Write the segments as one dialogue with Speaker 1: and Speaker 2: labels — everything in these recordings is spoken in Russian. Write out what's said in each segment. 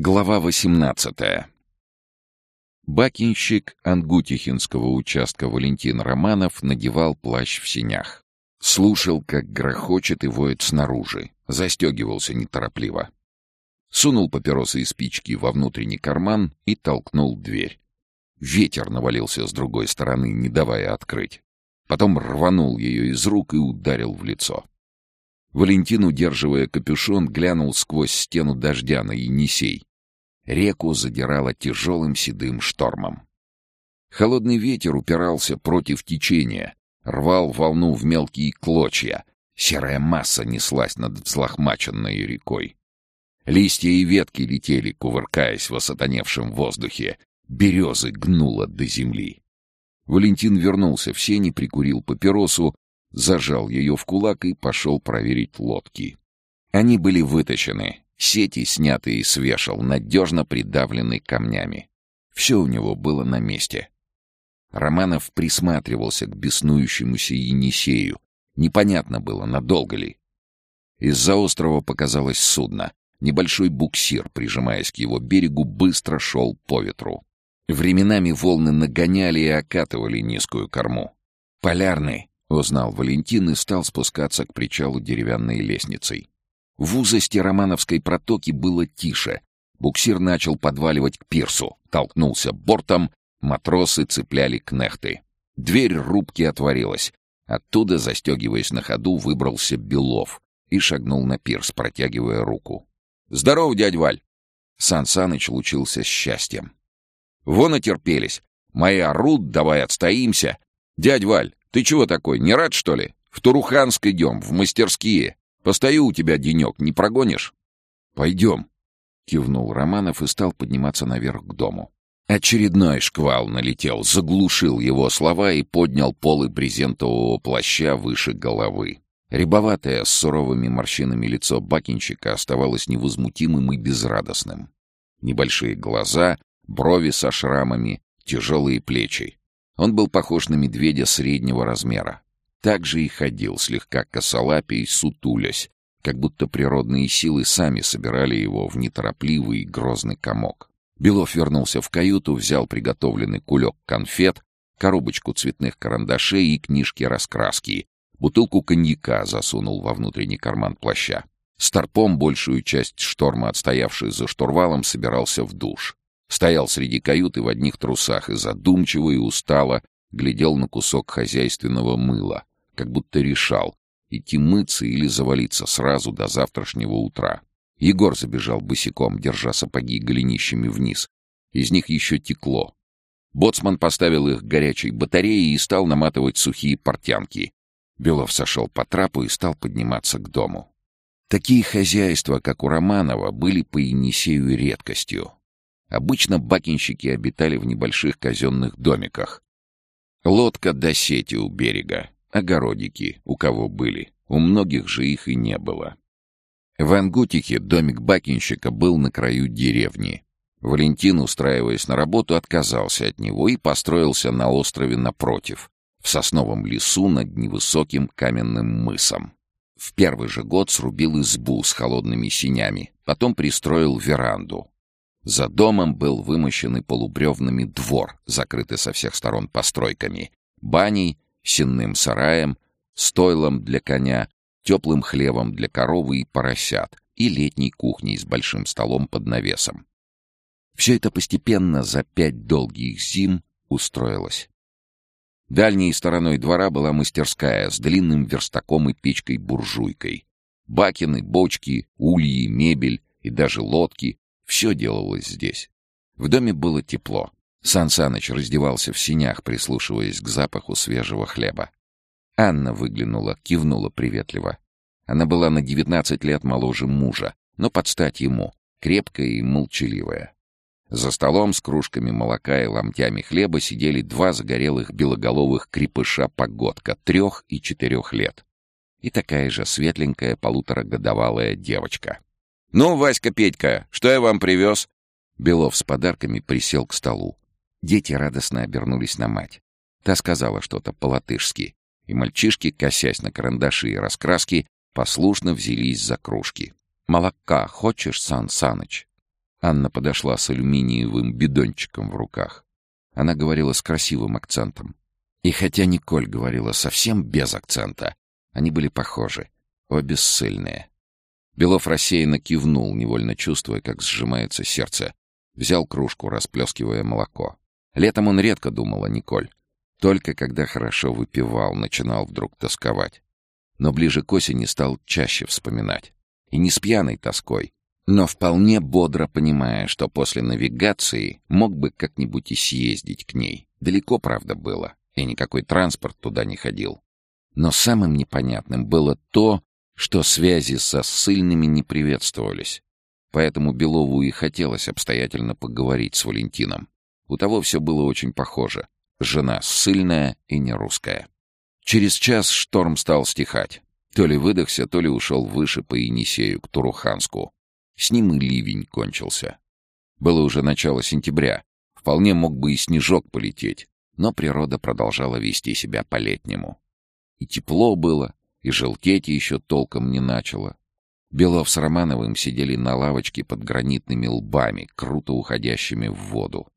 Speaker 1: Глава 18. Бакинщик Ангутихинского участка Валентин Романов надевал плащ в синях. Слушал, как грохочет и воет снаружи. Застегивался неторопливо. Сунул папиросы и спички во внутренний карман и толкнул дверь. Ветер навалился с другой стороны, не давая открыть. Потом рванул ее из рук и ударил в лицо. Валентин, удерживая капюшон, глянул сквозь стену дождя на Енисей Реку задирало тяжелым седым штормом. Холодный ветер упирался против течения, рвал волну в мелкие клочья. Серая масса неслась над взлохмаченной рекой. Листья и ветки летели, кувыркаясь в осатаневшем воздухе. Березы гнуло до земли. Валентин вернулся в сени, прикурил папиросу, зажал ее в кулак и пошел проверить лодки. Они были вытащены, Сети, снятые с вешал, надежно придавлены камнями. Все у него было на месте. Романов присматривался к беснующемуся Енисею. Непонятно было, надолго ли. Из-за острова показалось судно. Небольшой буксир, прижимаясь к его берегу, быстро шел по ветру. Временами волны нагоняли и окатывали низкую корму. «Полярный!» — узнал Валентин и стал спускаться к причалу деревянной лестницей. В узости Романовской протоки было тише. Буксир начал подваливать к пирсу, толкнулся бортом, матросы цепляли кнехты. Дверь рубки отворилась. Оттуда, застегиваясь на ходу, выбрался Белов и шагнул на пирс, протягивая руку. «Здорово, дядь Валь!» Сан Саныч лучился счастьем. «Вон отерпелись. Мои орут, давай отстоимся. Дядь Валь, ты чего такой, не рад, что ли? В Туруханск идем, в мастерские. Постою у тебя денек, не прогонишь?» «Пойдем», — кивнул Романов и стал подниматься наверх к дому. Очередной шквал налетел, заглушил его слова и поднял полы брезентового плаща выше головы. Рябоватое, с суровыми морщинами лицо бакинчика оставалось невозмутимым и безрадостным. Небольшие глаза, брови со шрамами, тяжелые плечи. Он был похож на медведя среднего размера. Так же и ходил, слегка косолапий, сутулясь, как будто природные силы сами собирали его в неторопливый и грозный комок. Белов вернулся в каюту, взял приготовленный кулек конфет, коробочку цветных карандашей и книжки раскраски, бутылку коньяка засунул во внутренний карман плаща. Старпом, большую часть шторма отстоявший за штурвалом, собирался в душ. Стоял среди каюты в одних трусах и задумчиво и устало глядел на кусок хозяйственного мыла, как будто решал, идти мыться или завалиться сразу до завтрашнего утра. Егор забежал босиком, держа сапоги голенищами вниз. Из них еще текло. Боцман поставил их горячей батареей и стал наматывать сухие портянки. Белов сошел по трапу и стал подниматься к дому. Такие хозяйства, как у Романова, были по Енисею редкостью. Обычно бакинщики обитали в небольших казенных домиках. Лодка до сети у берега, огородики, у кого были, у многих же их и не было. В Ангутике домик бакинщика был на краю деревни. Валентин, устраиваясь на работу, отказался от него и построился на острове напротив, в сосновом лесу над невысоким каменным мысом. В первый же год срубил избу с холодными синями, потом пристроил веранду. За домом был вымощенный полубревнами двор, закрытый со всех сторон постройками, баней сенным сараем, стойлом для коня, теплым хлевом для коровы и поросят и летней кухней с большим столом под навесом. Все это постепенно за пять долгих зим устроилось. Дальней стороной двора была мастерская с длинным верстаком и печкой-буржуйкой. Бакины, бочки, ульи, мебель и даже лодки — все делалось здесь. В доме было тепло. Сан Саныч раздевался в синях, прислушиваясь к запаху свежего хлеба. Анна выглянула, кивнула приветливо. Она была на девятнадцать лет моложе мужа, но под стать ему, крепкая и молчаливая. За столом с кружками молока и ломтями хлеба сидели два загорелых белоголовых крепыша-погодка трех и четырех лет. И такая же светленькая полуторагодовалая девочка. «Ну, Васька-Петька, что я вам привез?» Белов с подарками присел к столу. Дети радостно обернулись на мать. Та сказала что-то по-латышски, и мальчишки, косясь на карандаши и раскраски, послушно взялись за кружки. «Молока хочешь, Сан Саныч?» Анна подошла с алюминиевым бидончиком в руках. Она говорила с красивым акцентом. И хотя Николь говорила совсем без акцента, они были похожи, обе ссыльные. Белов рассеянно кивнул, невольно чувствуя, как сжимается сердце. Взял кружку, расплескивая молоко. Летом он редко думал о Николь. Только когда хорошо выпивал, начинал вдруг тосковать. Но ближе к осени стал чаще вспоминать. И не с пьяной тоской, но вполне бодро понимая, что после навигации мог бы как-нибудь и съездить к ней. Далеко, правда, было, и никакой транспорт туда не ходил. Но самым непонятным было то, что связи со ссыльными не приветствовались. Поэтому Белову и хотелось обстоятельно поговорить с Валентином. У того все было очень похоже. Жена ссыльная и не русская. Через час шторм стал стихать. То ли выдохся, то ли ушел выше по Енисею к Туруханску. С ним и ливень кончился. Было уже начало сентября. Вполне мог бы и снежок полететь. Но природа продолжала вести себя по-летнему. И тепло было, и желтеть еще толком не начало. Белов с Романовым сидели на лавочке под гранитными лбами, круто уходящими в воду.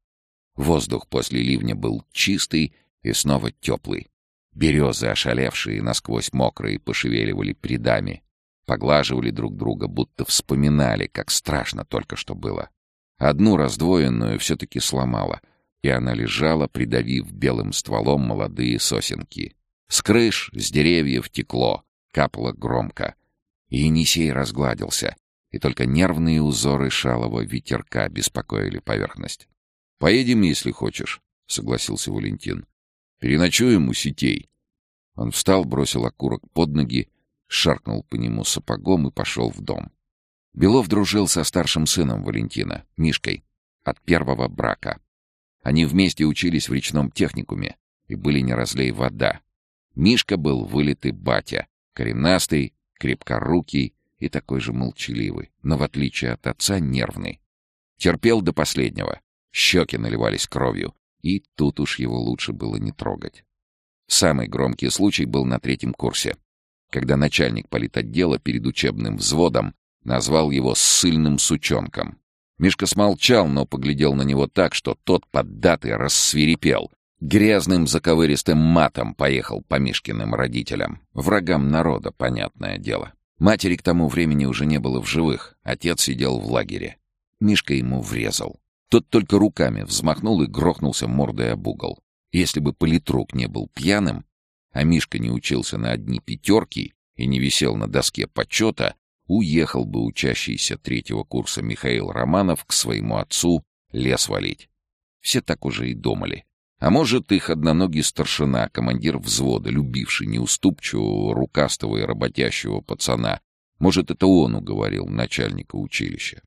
Speaker 1: Воздух после ливня был чистый и снова теплый. Березы, ошалевшие, насквозь мокрые, пошевеливали придами, поглаживали друг друга, будто вспоминали, как страшно только что было. Одну раздвоенную все-таки сломала, и она лежала, придавив белым стволом молодые сосенки. С крыш, с деревьев текло, капало громко. И Енисей разгладился, и только нервные узоры шалого ветерка беспокоили поверхность. «Поедем, если хочешь», — согласился Валентин. «Переночуем у сетей». Он встал, бросил окурок под ноги, шаркнул по нему сапогом и пошел в дом. Белов дружил со старшим сыном Валентина, Мишкой, от первого брака. Они вместе учились в речном техникуме и были не разлей вода. Мишка был вылитый батя, коренастый, крепкорукий и такой же молчаливый, но в отличие от отца нервный. Терпел до последнего, Щеки наливались кровью, и тут уж его лучше было не трогать. Самый громкий случай был на третьем курсе, когда начальник политотдела перед учебным взводом назвал его «ссыльным сучонком». Мишка смолчал, но поглядел на него так, что тот поддатый рассвирепел. Грязным заковыристым матом поехал по Мишкиным родителям. Врагам народа, понятное дело. Матери к тому времени уже не было в живых, отец сидел в лагере. Мишка ему врезал. Тот только руками взмахнул и грохнулся мордой об угол. Если бы политрук не был пьяным, а Мишка не учился на одни пятерки и не висел на доске почета, уехал бы учащийся третьего курса Михаил Романов к своему отцу лес валить. Все так уже и думали. А может, их одноногий старшина, командир взвода, любивший неуступчивого, рукастого и работящего пацана, может, это он уговорил начальника училища.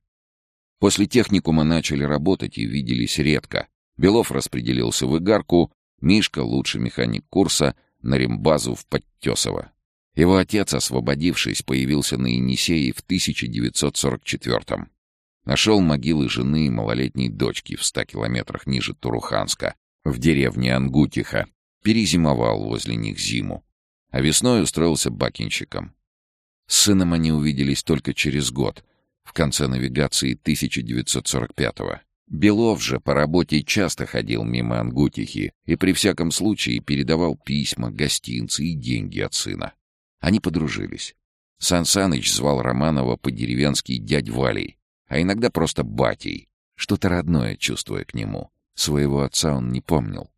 Speaker 1: После техникума начали работать и виделись редко. Белов распределился в Игарку, Мишка, лучший механик курса, на рембазу в Подтесово. Его отец, освободившись, появился на Енисее в 1944-м. Нашел могилы жены и малолетней дочки в ста километрах ниже Туруханска, в деревне Ангутиха. Перезимовал возле них зиму. А весной устроился бакинщиком. С сыном они увиделись только через год — в конце навигации 1945-го. Белов же по работе часто ходил мимо Ангутихи и при всяком случае передавал письма, гостинцы и деньги от сына. Они подружились. Сан звал Романова по-деревенски дядь Валей, а иногда просто батей, что-то родное чувствуя к нему. Своего отца он не помнил.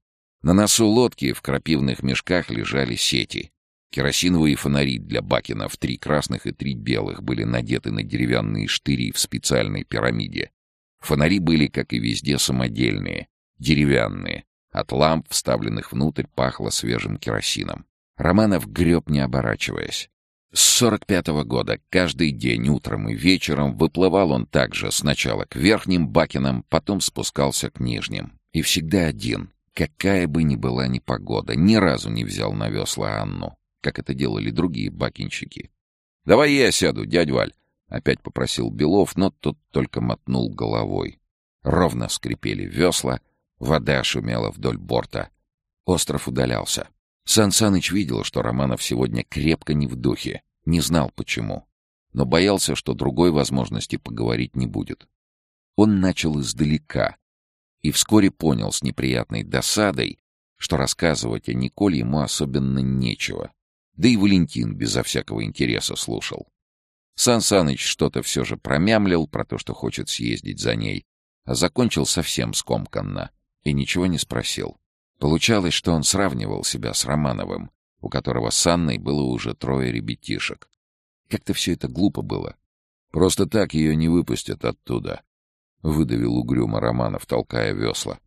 Speaker 1: На носу лодки в крапивных мешках лежали сети. Керосиновые фонари для бакенов, три красных и три белых, были надеты на деревянные штыри в специальной пирамиде. Фонари были, как и везде, самодельные, деревянные. От ламп, вставленных внутрь, пахло свежим керосином. Романов греб, не оборачиваясь. С сорок пятого года каждый день утром и вечером выплывал он также сначала к верхним бакенам, потом спускался к нижним. И всегда один, какая бы ни была ни погода, ни разу не взял на весла Анну как это делали другие бакинщики. «Давай я сяду, дядь Валь», — опять попросил Белов, но тот только мотнул головой. Ровно скрипели весла, вода шумела вдоль борта. Остров удалялся. Сан Саныч видел, что Романов сегодня крепко не в духе, не знал почему, но боялся, что другой возможности поговорить не будет. Он начал издалека и вскоре понял с неприятной досадой, что рассказывать о Николе ему особенно нечего. Да и Валентин безо всякого интереса слушал. Сан Саныч что-то все же промямлил про то, что хочет съездить за ней, а закончил совсем скомканно и ничего не спросил. Получалось, что он сравнивал себя с Романовым, у которого с Анной было уже трое ребятишек. Как-то все это глупо было. Просто так ее не выпустят оттуда. Выдавил угрюмо Романов, толкая весла.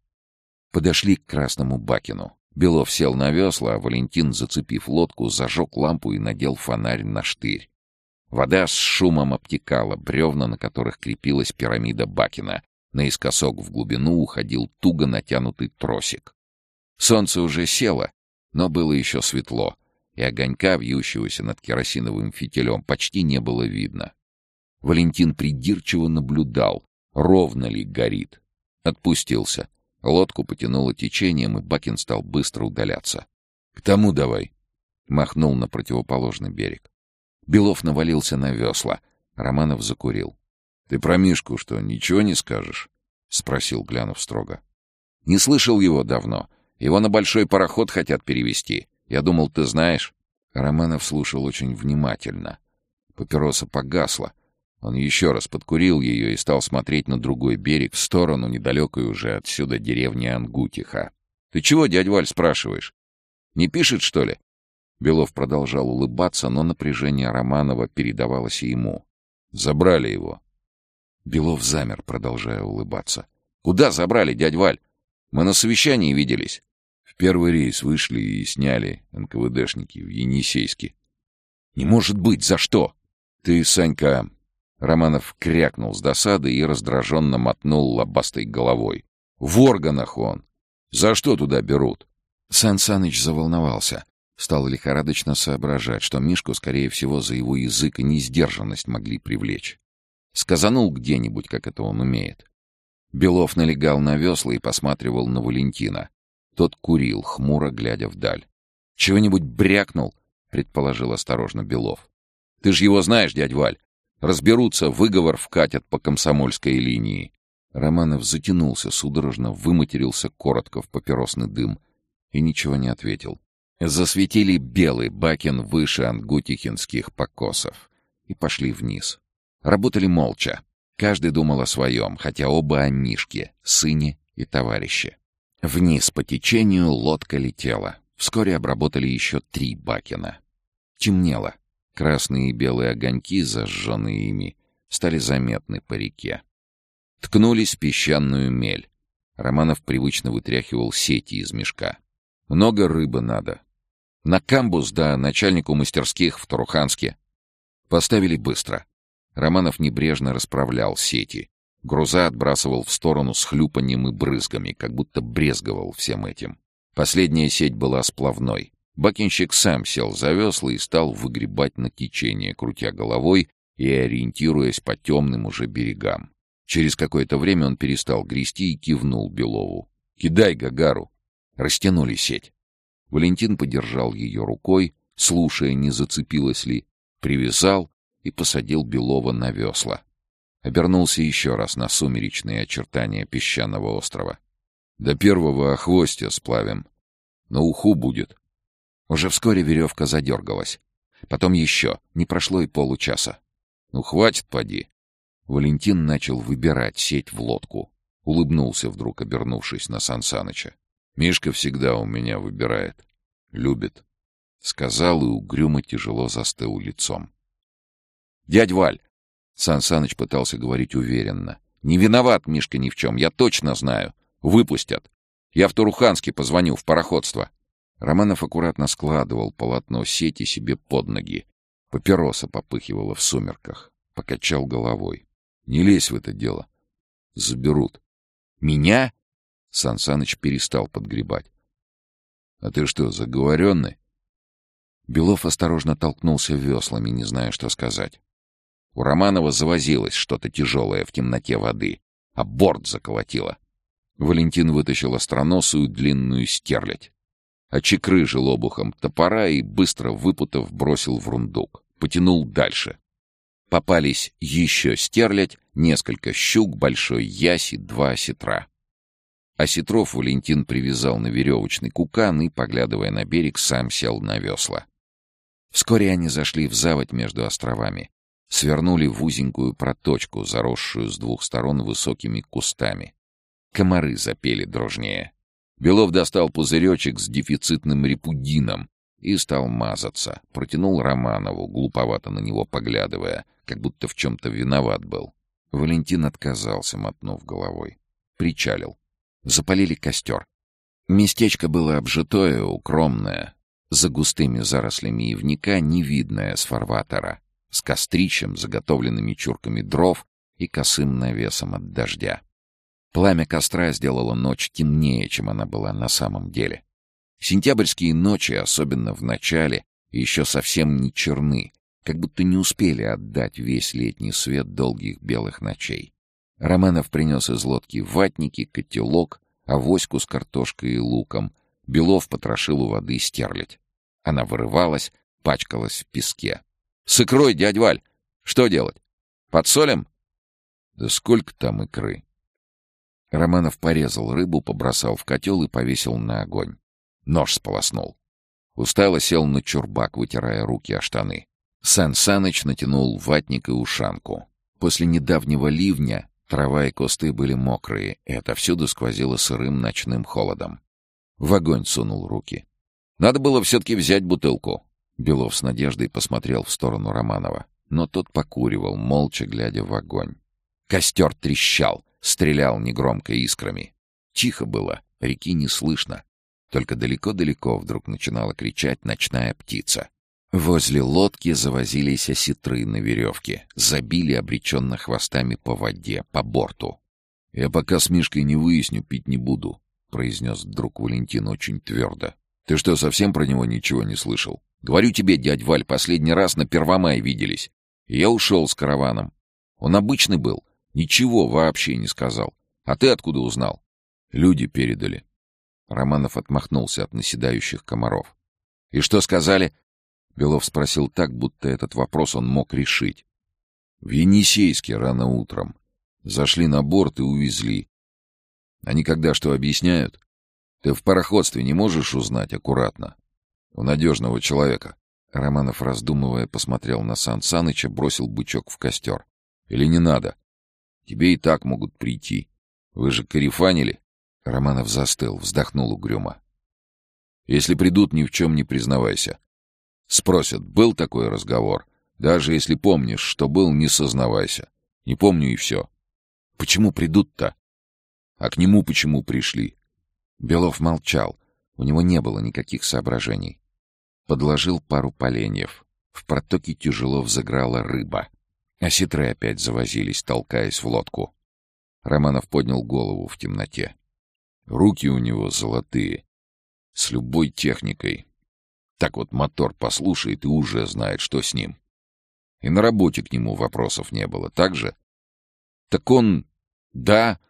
Speaker 1: Подошли к Красному Бакину. Белов сел на весла, а Валентин, зацепив лодку, зажег лампу и надел фонарь на штырь. Вода с шумом обтекала бревна, на которых крепилась пирамида Бакина. Наискосок в глубину уходил туго натянутый тросик. Солнце уже село, но было еще светло, и огонька, вьющегося над керосиновым фитилем, почти не было видно. Валентин придирчиво наблюдал, ровно ли горит. Отпустился. Лодку потянуло течением, и Бакин стал быстро удаляться. — К тому давай! — махнул на противоположный берег. Белов навалился на весла. Романов закурил. — Ты про Мишку что, ничего не скажешь? — спросил Глянов строго. — Не слышал его давно. Его на большой пароход хотят перевести. Я думал, ты знаешь. Романов слушал очень внимательно. Папироса погасла. Он еще раз подкурил ее и стал смотреть на другой берег, в сторону недалекой уже отсюда деревни Ангутиха. — Ты чего, дядь Валь, спрашиваешь? Не пишет, что ли? Белов продолжал улыбаться, но напряжение Романова передавалось ему. Забрали его. Белов замер, продолжая улыбаться. — Куда забрали, дядь Валь? Мы на совещании виделись. Первый рейс вышли и сняли НКВДшники в Енисейске. — Не может быть, за что? Ты, Санька, Романов крякнул с досады и раздраженно мотнул лобастой головой. «В органах он! За что туда берут?» Сан Саныч заволновался. Стал лихорадочно соображать, что Мишку, скорее всего, за его язык и несдержанность могли привлечь. Сказанул где-нибудь, как это он умеет. Белов налегал на весла и посматривал на Валентина. Тот курил, хмуро глядя вдаль. «Чего-нибудь брякнул?» — предположил осторожно Белов. «Ты ж его знаешь, дядь Валь. Разберутся, выговор вкатят по комсомольской линии. Романов затянулся судорожно, выматерился коротко в папиросный дым и ничего не ответил. Засветили белый бакин выше ангутихинских покосов и пошли вниз. Работали молча. Каждый думал о своем, хотя оба о Мишке, сыне и товарище. Вниз по течению лодка летела. Вскоре обработали еще три бакина. Темнело. Красные и белые огоньки, зажженные ими, стали заметны по реке. Ткнулись песчаную мель. Романов привычно вытряхивал сети из мешка. Много рыбы надо. На камбус, да, начальнику мастерских в Туруханске. Поставили быстро. Романов небрежно расправлял сети. Груза отбрасывал в сторону с хлюпанием и брызгами, как будто брезговал всем этим. Последняя сеть была сплавной. Бакинщик сам сел за весла и стал выгребать на течение, крутя головой и ориентируясь по темным уже берегам. Через какое-то время он перестал грести и кивнул Белову. «Кидай Гагару!» Растянули сеть. Валентин подержал ее рукой, слушая, не зацепилась ли, привязал и посадил Белова на весла. Обернулся еще раз на сумеречные очертания песчаного острова. «До первого охвостя сплавим. На уху будет. Уже вскоре веревка задергалась. Потом еще. Не прошло и получаса. «Ну, хватит, поди!» Валентин начал выбирать сеть в лодку. Улыбнулся вдруг, обернувшись на Сансаныча. «Мишка всегда у меня выбирает. Любит». Сказал и угрюмо тяжело застыл лицом. «Дядь Валь!» Сан Саныч пытался говорить уверенно. «Не виноват Мишка ни в чем, я точно знаю. Выпустят. Я в Туруханске позвоню, в пароходство. Романов аккуратно складывал полотно сети себе под ноги. Папироса попыхивала в сумерках. Покачал головой. «Не лезь в это дело. Заберут». «Меня?» Сан Саныч перестал подгребать. «А ты что, заговоренный?» Белов осторожно толкнулся веслами, не зная, что сказать. У Романова завозилось что-то тяжелое в темноте воды, а борт заколотило. Валентин вытащил остроносую длинную стерлядь очекрыжил обухом топора и, быстро выпутав, бросил в рундук. Потянул дальше. Попались еще стерлядь, несколько щук, большой яси, два осетра. Осетров Валентин привязал на веревочный кукан и, поглядывая на берег, сам сел на весла. Вскоре они зашли в заводь между островами, свернули в узенькую проточку, заросшую с двух сторон высокими кустами. Комары запели дрожнее. Белов достал пузыречек с дефицитным репудином и стал мазаться. Протянул Романову, глуповато на него поглядывая, как будто в чем-то виноват был. Валентин отказался, мотнув головой. Причалил. Запалили костер. Местечко было обжитое, укромное. За густыми зарослями ивника невидное с фарватера. С кострищем, заготовленными чурками дров и косым навесом от дождя. Пламя костра сделало ночь темнее, чем она была на самом деле. Сентябрьские ночи, особенно в начале, еще совсем не черны, как будто не успели отдать весь летний свет долгих белых ночей. Романов принес из лодки ватники, котелок, авоську с картошкой и луком. Белов потрошил у воды стерлядь. Она вырывалась, пачкалась в песке. — С икрой, дядь Валь! Что делать? Подсолим? — Да сколько там икры? Романов порезал рыбу, побросал в котел и повесил на огонь. Нож сполоснул. Устало сел на чурбак, вытирая руки о штаны. Сан Саныч натянул ватник и ушанку. После недавнего ливня трава и кусты были мокрые, и отовсюду сквозило сырым ночным холодом. В огонь сунул руки. «Надо было все-таки взять бутылку». Белов с надеждой посмотрел в сторону Романова, но тот покуривал, молча глядя в огонь. Костер трещал, стрелял негромко искрами. Тихо было, реки не слышно. Только далеко-далеко вдруг начинала кричать ночная птица. Возле лодки завозились осетры на веревке, забили обреченно хвостами по воде, по борту. — Я пока с Мишкой не выясню, пить не буду, — произнес вдруг Валентин очень твердо. — Ты что, совсем про него ничего не слышал? Говорю тебе, дядь Валь, последний раз на Первомай виделись. И я ушел с караваном. Он обычный был, Ничего вообще не сказал. А ты откуда узнал? Люди передали. Романов отмахнулся от наседающих комаров. И что сказали? Белов спросил так, будто этот вопрос он мог решить. В Енисейске рано утром. Зашли на борт и увезли. Они когда что объясняют? Ты в пароходстве не можешь узнать аккуратно? У надежного человека. Романов, раздумывая, посмотрел на Сан Саныча, бросил бычок в костер. Или не надо? Тебе и так могут прийти. Вы же карифанили?» Романов застыл, вздохнул угрюмо. «Если придут, ни в чем не признавайся. Спросят, был такой разговор? Даже если помнишь, что был, не сознавайся. Не помню и все. Почему придут-то? А к нему почему пришли?» Белов молчал. У него не было никаких соображений. Подложил пару поленьев. В протоке тяжело взыграла рыба. Осетры опять завозились, толкаясь в лодку. Романов поднял голову в темноте. Руки у него золотые, с любой техникой. Так вот мотор послушает и уже знает, что с ним. И на работе к нему вопросов не было, так же? Так он... Да.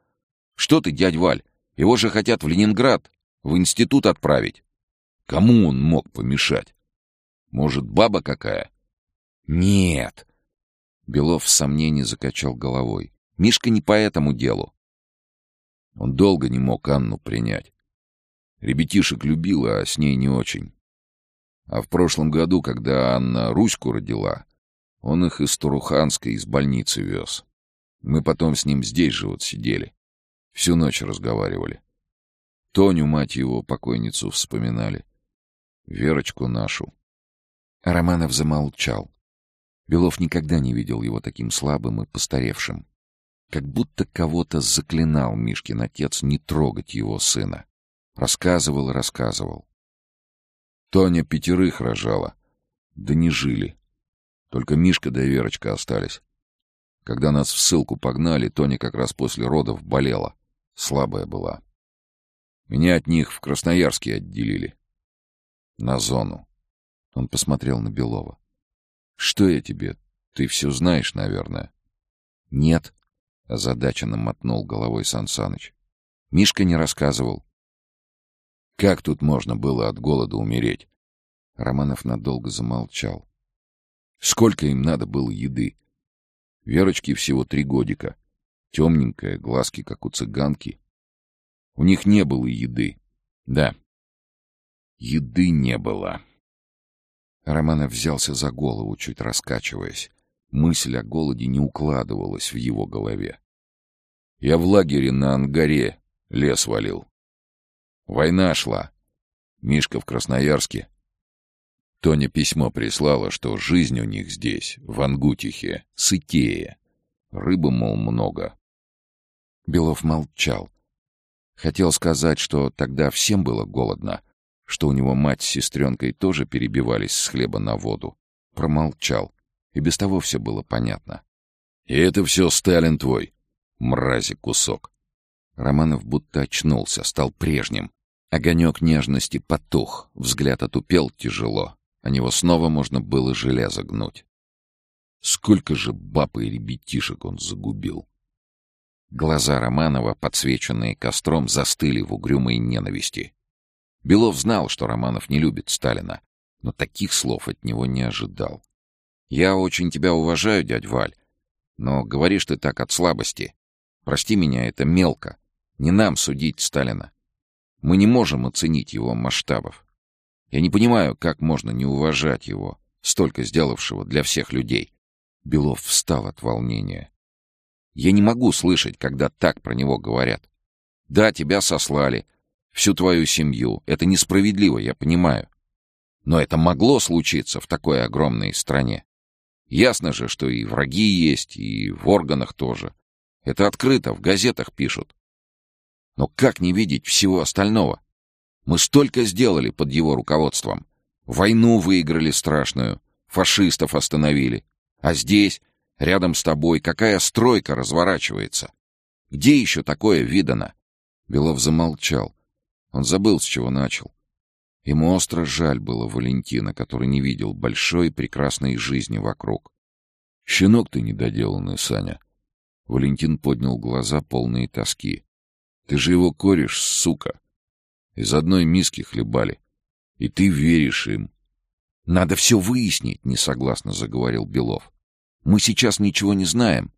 Speaker 1: Что ты, дядь Валь, его же хотят в Ленинград, в институт отправить. Кому он мог помешать? Может, баба какая? Нет, Белов в сомнении закачал головой. Мишка не по этому делу. Он долго не мог Анну принять. Ребятишек любил, а с ней не очень. А в прошлом году, когда Анна Руську родила, он их из Туруханской, из больницы вез. Мы потом с ним здесь же вот сидели. Всю ночь разговаривали. Тоню, мать его, покойницу, вспоминали. Верочку нашу. Романов замолчал. Белов никогда не видел его таким слабым и постаревшим. Как будто кого-то заклинал Мишкин отец не трогать его сына. Рассказывал и рассказывал. Тоня пятерых рожала. Да не жили. Только Мишка да Верочка остались. Когда нас в ссылку погнали, Тоня как раз после родов болела. Слабая была. Меня от них в Красноярске отделили. На зону. Он посмотрел на Белова. «Что я тебе? Ты все знаешь, наверное». «Нет», — озадаченно мотнул головой Сан Саныч. «Мишка не рассказывал». «Как тут можно было от голода умереть?» Романов надолго замолчал. «Сколько им надо было еды? Верочке всего три годика. Темненькая, глазки, как у цыганки. У них не было еды. Да, еды не было. Романов взялся за голову, чуть раскачиваясь. Мысль о голоде не укладывалась в его голове. Я в лагере на Ангаре лес валил. Война шла. Мишка в Красноярске. Тоня письмо прислала, что жизнь у них здесь, в Ангутихе, сытее. Рыбы, мол, много. Белов молчал. Хотел сказать, что тогда всем было голодно, что у него мать с сестренкой тоже перебивались с хлеба на воду. Промолчал. И без того все было понятно. «И это все Сталин твой, мрази кусок!» Романов будто очнулся, стал прежним. Огонек нежности потух, взгляд отупел тяжело. О него снова можно было железо гнуть. Сколько же баб и ребятишек он загубил! Глаза Романова, подсвеченные костром, застыли в угрюмой ненависти. Белов знал, что Романов не любит Сталина, но таких слов от него не ожидал. «Я очень тебя уважаю, дядь Валь, но говоришь ты так от слабости. Прости меня, это мелко. Не нам судить Сталина. Мы не можем оценить его масштабов. Я не понимаю, как можно не уважать его, столько сделавшего для всех людей». Белов встал от волнения. «Я не могу слышать, когда так про него говорят. Да, тебя сослали, всю твою семью. Это несправедливо, я понимаю. Но это могло случиться в такой огромной стране. Ясно же, что и враги есть, и в органах тоже. Это открыто, в газетах пишут. Но как не видеть всего остального? Мы столько сделали под его руководством. Войну выиграли страшную, фашистов остановили. А здесь, рядом с тобой, какая стройка разворачивается? Где еще такое видано? Белов замолчал, он забыл, с чего начал. Ему остро жаль было Валентина, который не видел большой прекрасной жизни вокруг. «Щенок ты недоделанный, Саня!» Валентин поднял глаза, полные тоски. «Ты же его корешь, сука! Из одной миски хлебали. И ты веришь им!» «Надо все выяснить», — несогласно заговорил Белов. «Мы сейчас ничего не знаем.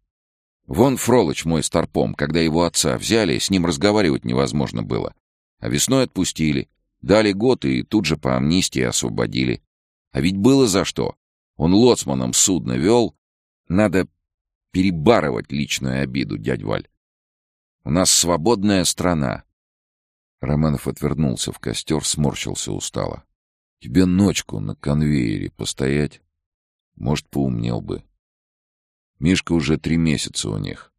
Speaker 1: Вон Фролыч мой старпом, когда его отца взяли, с ним разговаривать невозможно было. А весной отпустили. Дали год и тут же по амнистии освободили. А ведь было за что. Он лоцманом судно вел. Надо перебарывать личную обиду, дядь Валь. У нас свободная страна. Романов отвернулся в костер, сморщился устало. Тебе ночку на конвейере постоять? Может, поумнел бы. Мишка уже три месяца у них.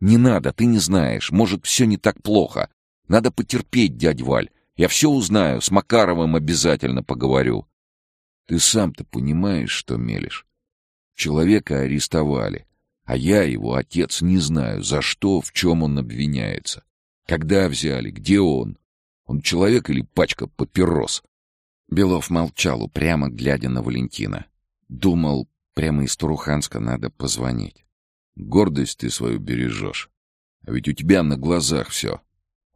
Speaker 1: Не надо, ты не знаешь. Может, все не так плохо. Надо потерпеть, дядь Валь. Я все узнаю, с Макаровым обязательно поговорю. Ты сам-то понимаешь, что мелешь. Человека арестовали, а я, его отец, не знаю, за что, в чем он обвиняется. Когда взяли, где он? Он человек или пачка папирос? Белов молчал, упрямо глядя на Валентина. Думал, прямо из Туруханска надо позвонить. Гордость ты свою бережешь. А ведь у тебя на глазах все.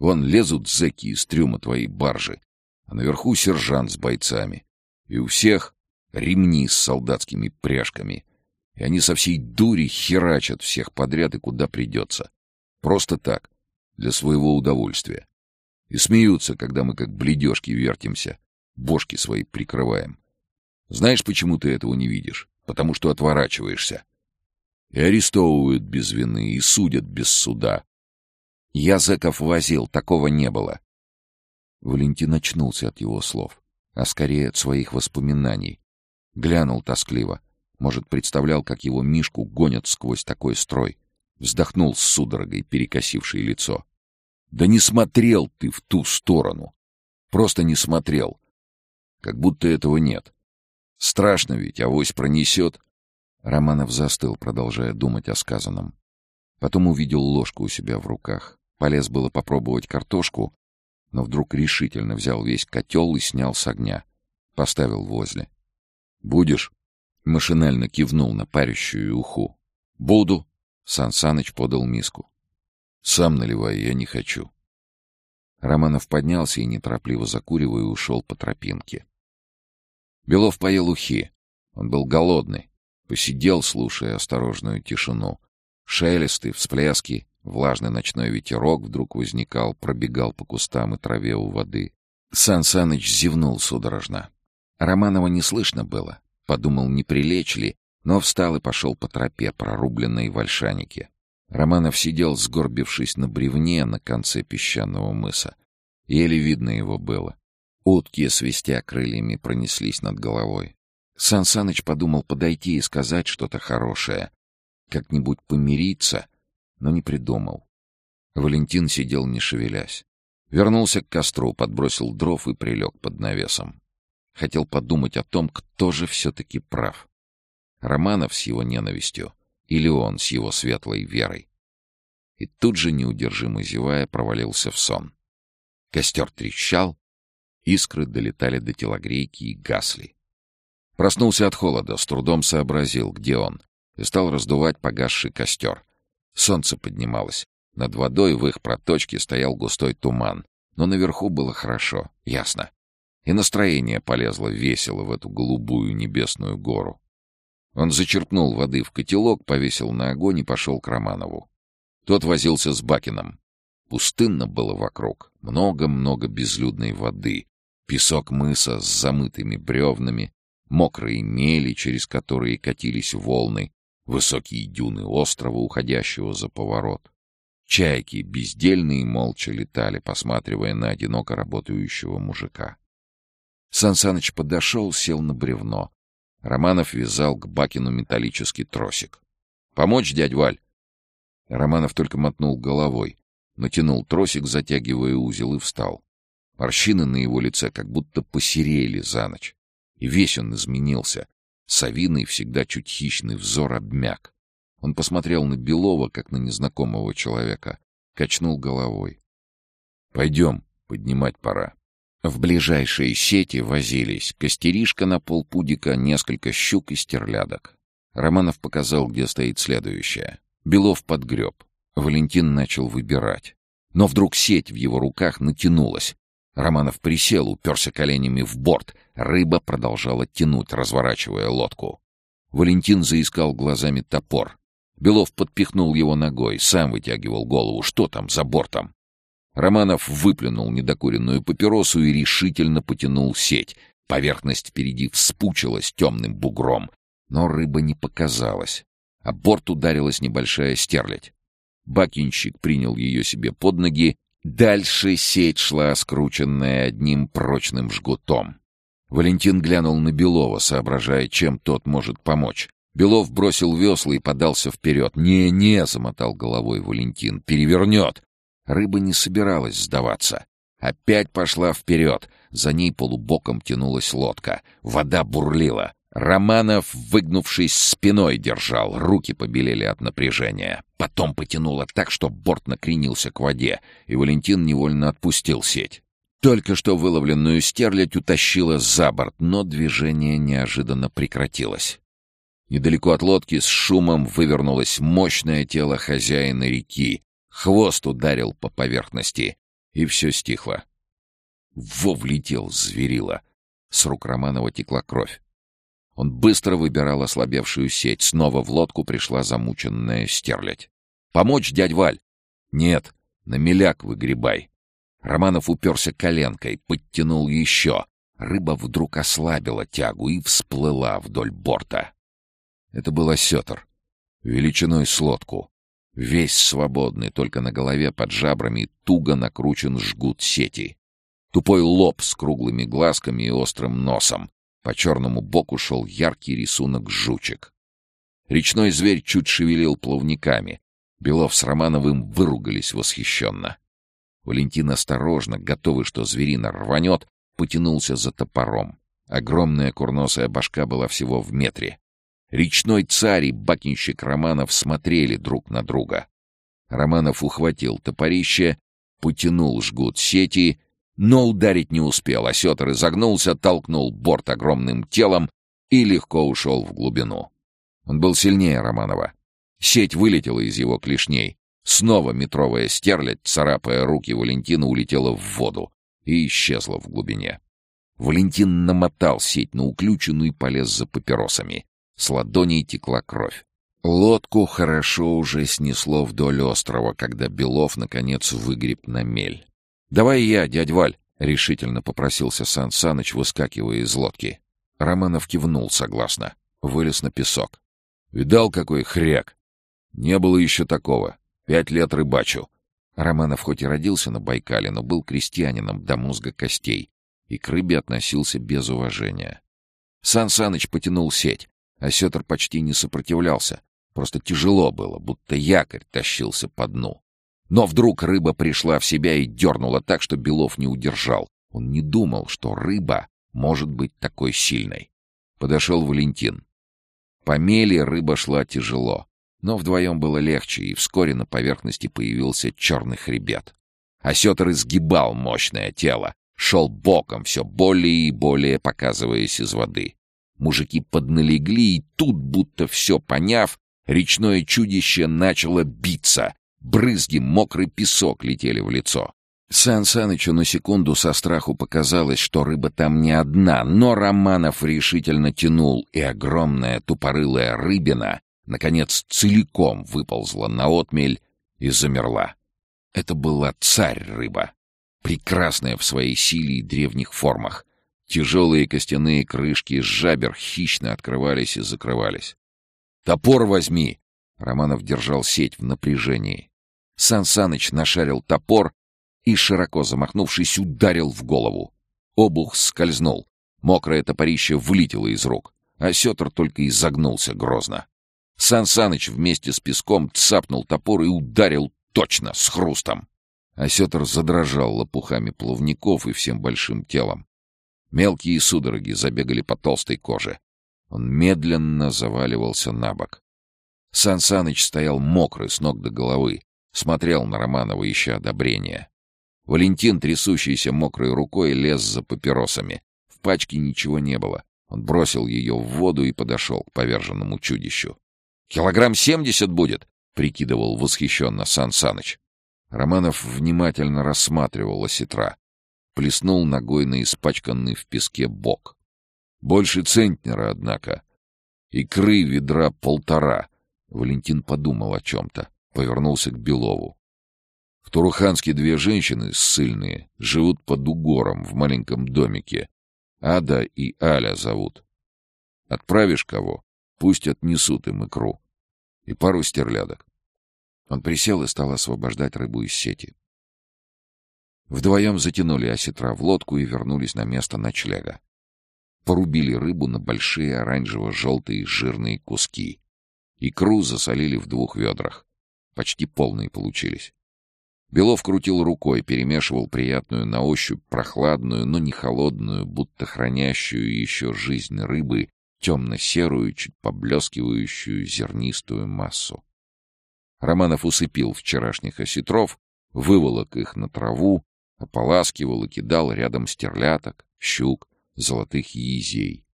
Speaker 1: Вон лезут зэки из трюма твоей баржи, а наверху сержант с бойцами. И у всех ремни с солдатскими пряжками. И они со всей дури херачат всех подряд и куда придется. Просто так, для своего удовольствия. И смеются, когда мы как бледежки вертимся, бошки свои прикрываем. Знаешь, почему ты этого не видишь? Потому что отворачиваешься. И арестовывают без вины, и судят без суда. Я зэков возил, такого не было. Валентин очнулся от его слов, а скорее от своих воспоминаний. Глянул тоскливо. Может, представлял, как его Мишку гонят сквозь такой строй. Вздохнул с судорогой, перекосившей лицо. «Да не смотрел ты в ту сторону! Просто не смотрел! Как будто этого нет. Страшно ведь, авось пронесет!» Романов застыл, продолжая думать о сказанном. Потом увидел ложку у себя в руках. Полез было попробовать картошку, но вдруг решительно взял весь котел и снял с огня. Поставил возле. «Будешь?» — машинально кивнул на парящую уху. «Буду!» — Сан Саныч подал миску. «Сам наливай, я не хочу». Романов поднялся и, неторопливо закуривая, ушел по тропинке. Белов поел ухи. Он был голодный. Посидел, слушая осторожную тишину. Шелесты, всплески, влажный ночной ветерок вдруг возникал, пробегал по кустам и траве у воды. Сан Саныч зевнул судорожно. Романова не слышно было. Подумал, не прилечь ли, но встал и пошел по тропе, прорубленной в ольшанике. Романов сидел, сгорбившись на бревне на конце песчаного мыса. Еле видно его было. Утки, свистя крыльями, пронеслись над головой. Сан Саныч подумал подойти и сказать что-то хорошее, как-нибудь помириться, но не придумал. Валентин сидел, не шевелясь. Вернулся к костру, подбросил дров и прилег под навесом. Хотел подумать о том, кто же все-таки прав. Романов с его ненавистью или он с его светлой верой. И тут же, неудержимо зевая, провалился в сон. Костер трещал, искры долетали до телогрейки и гасли. Проснулся от холода, с трудом сообразил, где он, и стал раздувать погасший костер. Солнце поднималось. Над водой в их проточке стоял густой туман, но наверху было хорошо, ясно. И настроение полезло весело в эту голубую небесную гору. Он зачерпнул воды в котелок, повесил на огонь и пошел к Романову. Тот возился с Бакином. Пустынно было вокруг, много-много безлюдной воды, песок мыса с замытыми бревнами, мокрые мели, через которые катились волны, высокие дюны острова, уходящего за поворот. Чайки бездельные молча летали, посматривая на одиноко работающего мужика. Сан Саныч подошел, сел на бревно. Романов вязал к Бакину металлический тросик. «Помочь, дядь Валь?» Романов только мотнул головой, натянул тросик, затягивая узел, и встал. Морщины на его лице как будто посерели за ночь. И весь он изменился. Савиный, всегда чуть хищный взор обмяк. Он посмотрел на Белова, как на незнакомого человека, качнул головой. «Пойдем, поднимать пора». В ближайшие сети возились костеришка на полпудика, несколько щук и стерлядок. Романов показал, где стоит следующее. Белов подгреб. Валентин начал выбирать. Но вдруг сеть в его руках натянулась. Романов присел, уперся коленями в борт. Рыба продолжала тянуть, разворачивая лодку. Валентин заискал глазами топор. Белов подпихнул его ногой, сам вытягивал голову. Что там за бортом? Романов выплюнул недокуренную папиросу и решительно потянул сеть. Поверхность впереди вспучилась темным бугром, но рыба не показалась. А борт ударилась небольшая стерлядь. Бакинщик принял ее себе под ноги. Дальше сеть шла, скрученная одним прочным жгутом. Валентин глянул на Белова, соображая, чем тот может помочь. Белов бросил весла и подался вперед. «Не-не», — замотал головой Валентин, — «перевернет». Рыба не собиралась сдаваться. Опять пошла вперед. За ней полубоком тянулась лодка. Вода бурлила. Романов, выгнувшись спиной, держал. Руки побелели от напряжения. Потом потянуло так, что борт накренился к воде, и Валентин невольно отпустил сеть. Только что выловленную стерлядь утащила за борт, но движение неожиданно прекратилось. Недалеко от лодки с шумом вывернулось мощное тело хозяина реки, Хвост ударил по поверхности, и все стихло. Во влетел зверило. С рук Романова текла кровь. Он быстро выбирал ослабевшую сеть. Снова в лодку пришла замученная стерлядь. «Помочь, дядь Валь?» «Нет, на меляк выгребай». Романов уперся коленкой, подтянул еще. Рыба вдруг ослабила тягу и всплыла вдоль борта. Это был осетр, величиной с лодку. Весь свободный, только на голове под жабрами туго накручен жгут сети. Тупой лоб с круглыми глазками и острым носом. По черному боку шел яркий рисунок жучек. Речной зверь чуть шевелил плавниками. Белов с Романовым выругались восхищенно. Валентин осторожно, готовый, что зверина рванет, потянулся за топором. Огромная курносая башка была всего в метре. Речной царь и бакинщик Романов смотрели друг на друга. Романов ухватил топорище, потянул жгут сети, но ударить не успел. Осетр изогнулся, толкнул борт огромным телом и легко ушел в глубину. Он был сильнее Романова. Сеть вылетела из его клешней. Снова метровая стерлядь, царапая руки Валентина, улетела в воду и исчезла в глубине. Валентин намотал сеть на уключенную и полез за папиросами. С ладоней текла кровь. Лодку хорошо уже снесло вдоль острова, когда Белов, наконец, выгреб на мель. «Давай я, дядь Валь!» — решительно попросился Сан Саныч, выскакивая из лодки. Романов кивнул согласно. Вылез на песок. «Видал, какой хряк? Не было еще такого. Пять лет рыбачу». Романов хоть и родился на Байкале, но был крестьянином до мозга костей и к рыбе относился без уважения. Сан Саныч потянул сеть, а Сетр почти не сопротивлялся, Просто тяжело было, будто якорь тащился по дну. Но вдруг рыба пришла в себя и дернула так, что Белов не удержал. Он не думал, что рыба может быть такой сильной. Подошел Валентин. По мели рыба шла тяжело, но вдвоем было легче, и вскоре на поверхности появился черный хребет. Осетр изгибал мощное тело, шел боком, все более и более показываясь из воды. Мужики подналегли, и тут, будто все поняв, Речное чудище начало биться. Брызги, мокрый песок летели в лицо. Сан Санычу на секунду со страху показалось, что рыба там не одна, но Романов решительно тянул, и огромная тупорылая рыбина, наконец, целиком выползла на отмель и замерла. Это была царь-рыба, прекрасная в своей силе и древних формах. Тяжелые костяные крышки с жабер хищно открывались и закрывались. «Топор возьми!» Романов держал сеть в напряжении. Сан Саныч нашарил топор и, широко замахнувшись, ударил в голову. Обух скользнул. Мокрое топорище вылетело из рук, а Сетр только изогнулся грозно. Сан Саныч вместе с песком цапнул топор и ударил точно, с хрустом. Осетр задрожал лопухами плавников и всем большим телом. Мелкие судороги забегали по толстой коже. Он медленно заваливался на бок. Сан Саныч стоял мокрый с ног до головы, смотрел на Романова, ища одобрения. Валентин, трясущийся мокрой рукой, лез за папиросами. В пачке ничего не было. Он бросил ее в воду и подошел к поверженному чудищу. «Килограмм семьдесят будет!» — прикидывал восхищенно Сан Саныч. Романов внимательно рассматривал осетра. Плеснул ногой на испачканный в песке бок. Больше центнера, однако. Икры ведра полтора. Валентин подумал о чем-то. Повернулся к Белову. В Туруханске две женщины, ссыльные, живут под угором в маленьком домике. Ада и Аля зовут. Отправишь кого? Пусть отнесут им икру. И пару стерлядок. Он присел и стал освобождать рыбу из сети. Вдвоем затянули осетра в лодку и вернулись на место ночлега порубили рыбу на большие оранжево-желтые жирные куски. Икру засолили в двух ведрах. Почти полные получились. Белов крутил рукой, перемешивал приятную на ощупь прохладную, но не холодную, будто хранящую еще жизнь рыбы, темно-серую, чуть поблескивающую зернистую массу. Романов усыпил вчерашних осетров, выволок их на траву, ополаскивал и кидал рядом стерляток, щук, золотых езей.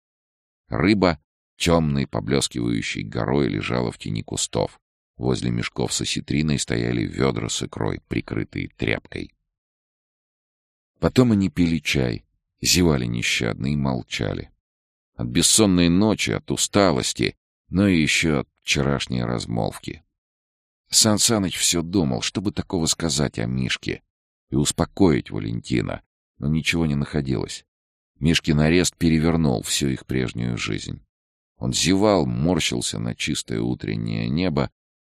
Speaker 1: Рыба, темной, поблескивающей горой, лежала в тени кустов. Возле мешков с осетриной стояли ведра с икрой, прикрытые тряпкой. Потом они пили чай, зевали нещадно и молчали. От бессонной ночи, от усталости, но и еще от вчерашней размолвки. Сан Саныч все думал, чтобы такого сказать о Мишке и успокоить Валентина, но ничего не находилось. Мишкин арест перевернул всю их прежнюю жизнь. Он зевал, морщился на чистое утреннее небо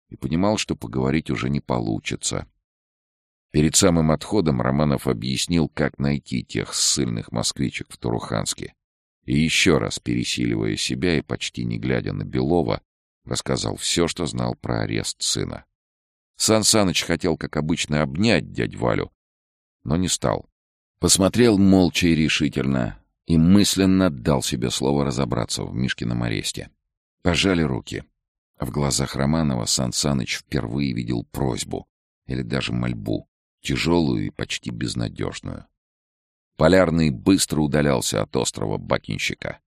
Speaker 1: и понимал, что поговорить уже не получится. Перед самым отходом Романов объяснил, как найти тех ссыльных москвичек в Туруханске. И еще раз, пересиливая себя и почти не глядя на Белова, рассказал все, что знал про арест сына. Сан Саныч хотел, как обычно, обнять дядь Валю, но не стал. Посмотрел молча и решительно, и мысленно дал себе слово разобраться в Мишкином аресте. Пожали руки. В глазах Романова Сан Саныч впервые видел просьбу, или даже мольбу, тяжелую и почти безнадежную. Полярный быстро удалялся от острова Бакинщика.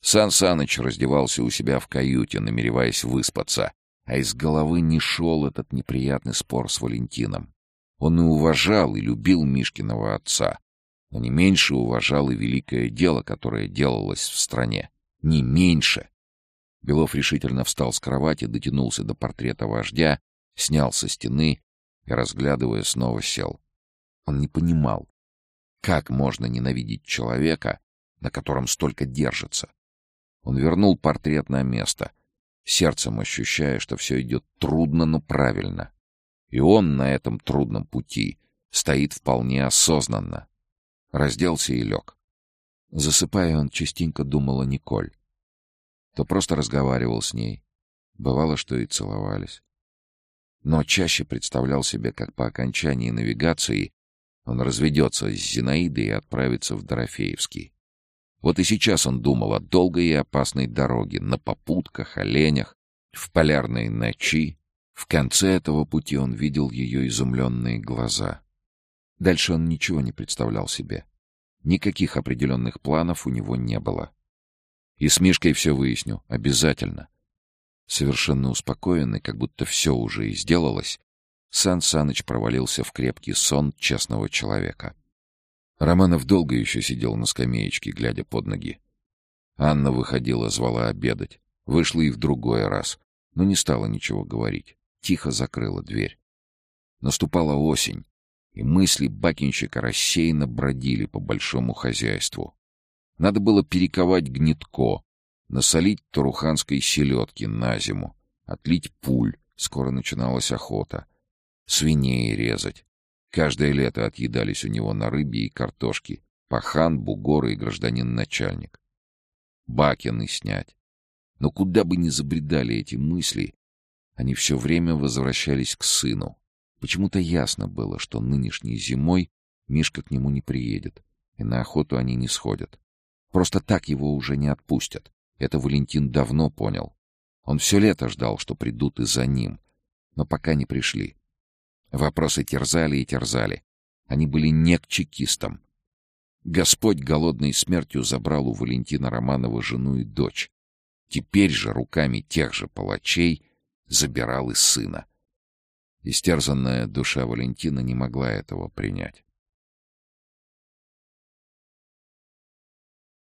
Speaker 1: Сан Саныч раздевался у себя в каюте, намереваясь выспаться, а из головы не шел этот неприятный спор с Валентином. Он и уважал, и любил Мишкиного отца, но не меньше уважал и великое дело, которое делалось в стране. Не меньше. Белов решительно встал с кровати, дотянулся до портрета вождя, снял со стены и, разглядывая, снова сел. Он не понимал, как можно ненавидеть человека, на котором столько держится. Он вернул портрет на место, сердцем ощущая, что все идет трудно, но правильно. И он на этом трудном пути стоит вполне осознанно. Разделся и лег. Засыпая, он частенько думал о Николь. То просто разговаривал с ней. Бывало, что и целовались. Но чаще представлял себе, как по окончании навигации он разведется с Зинаидой и отправится в Дорофеевский. Вот и сейчас он думал о долгой и опасной дороге, на попутках, оленях, в полярной ночи. В конце этого пути он видел ее изумленные глаза. Дальше он ничего не представлял себе. Никаких определенных планов у него не было. И с Мишкой все выясню, обязательно. Совершенно успокоенный, как будто все уже и сделалось, Сан Саныч провалился в крепкий сон честного человека. Романов долго еще сидел на скамеечке, глядя под ноги. Анна выходила, звала обедать. Вышла и в другой раз, но не стала ничего говорить. Тихо закрыла дверь. Наступала осень, и мысли бакинщика рассеянно бродили по большому хозяйству. Надо было перековать гнетко, насолить таруханской селедки на зиму, отлить пуль, скоро начиналась охота, свиней резать, Каждое лето отъедались у него на рыбе и картошке пахан, бугор и гражданин-начальник. Бакины снять. Но куда бы ни забредали эти мысли, они все время возвращались к сыну. Почему-то ясно было, что нынешней зимой Мишка к нему не приедет, и на охоту они не сходят. Просто так его уже не отпустят. Это Валентин давно понял. Он все лето ждал, что придут и за ним, но пока не пришли. Вопросы терзали и терзали. Они были не к чекистам. Господь голодной смертью забрал у Валентина Романова жену и дочь. Теперь же руками тех же палачей забирал и сына. Истерзанная душа Валентина не могла этого принять.